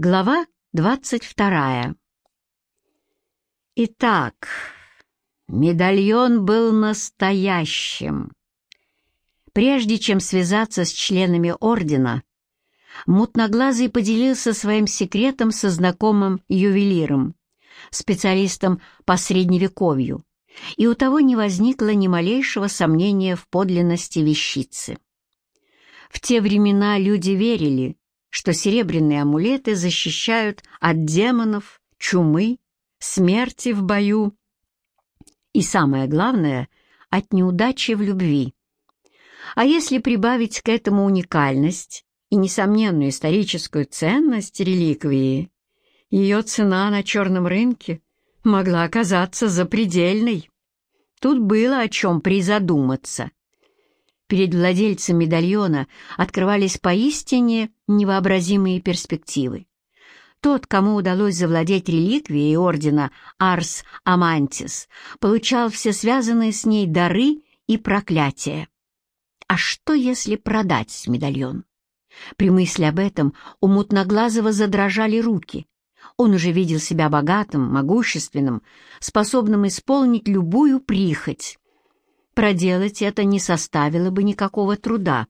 Глава двадцать вторая. Итак, медальон был настоящим. Прежде чем связаться с членами ордена, Мутноглазый поделился своим секретом со знакомым ювелиром, специалистом по средневековью, и у того не возникло ни малейшего сомнения в подлинности вещицы. В те времена люди верили, что серебряные амулеты защищают от демонов, чумы, смерти в бою и, самое главное, от неудачи в любви. А если прибавить к этому уникальность и несомненную историческую ценность реликвии, ее цена на черном рынке могла оказаться запредельной. Тут было о чем призадуматься. Перед владельцем медальона открывались поистине невообразимые перспективы. Тот, кому удалось завладеть реликвией ордена Арс Амантис, получал все связанные с ней дары и проклятия. А что, если продать медальон? При мысли об этом у мутноглазого задрожали руки. Он уже видел себя богатым, могущественным, способным исполнить любую прихоть. Проделать это не составило бы никакого труда.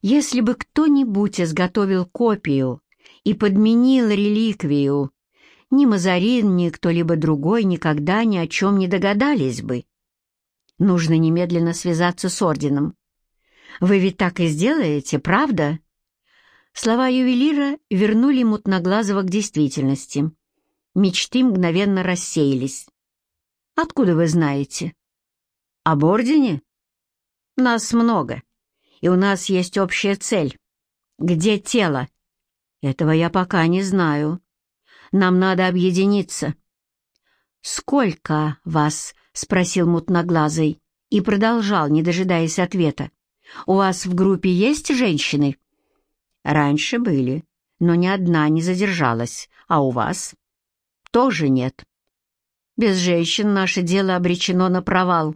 Если бы кто-нибудь изготовил копию и подменил реликвию, ни Мазарин, ни кто-либо другой никогда ни о чем не догадались бы. Нужно немедленно связаться с орденом. Вы ведь так и сделаете, правда?» Слова ювелира вернули Мутноглазого к действительности. Мечты мгновенно рассеялись. «Откуда вы знаете?» Об ордене? Нас много, и у нас есть общая цель. Где тело? Этого я пока не знаю. Нам надо объединиться. «Сколько вас?» — спросил мутноглазый и продолжал, не дожидаясь ответа. «У вас в группе есть женщины?» «Раньше были, но ни одна не задержалась. А у вас?» «Тоже нет. Без женщин наше дело обречено на провал».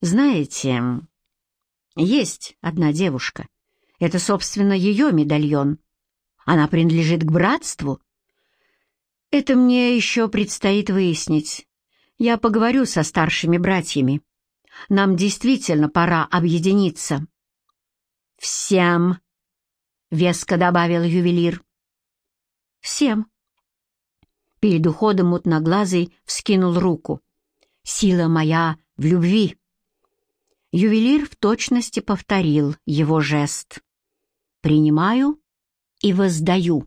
Знаете, есть одна девушка. Это, собственно, ее медальон. Она принадлежит к братству. Это мне еще предстоит выяснить. Я поговорю со старшими братьями. Нам действительно пора объединиться. «Всем!» — веско добавил ювелир. «Всем!» Перед уходом мутноглазый вскинул руку. «Сила моя в любви!» Ювелир в точности повторил его жест. «Принимаю и воздаю».